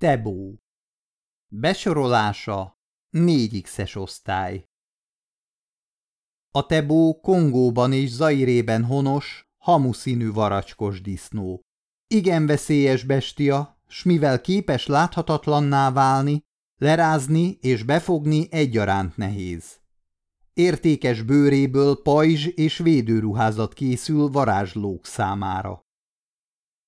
Tebó Besorolása 4X-es osztály A tebó Kongóban és Zairében honos, hamuszínű varacskos disznó. Igen veszélyes bestia, s mivel képes láthatatlanná válni, lerázni és befogni egyaránt nehéz. Értékes bőréből pajzs és védőruházat készül varázslók számára.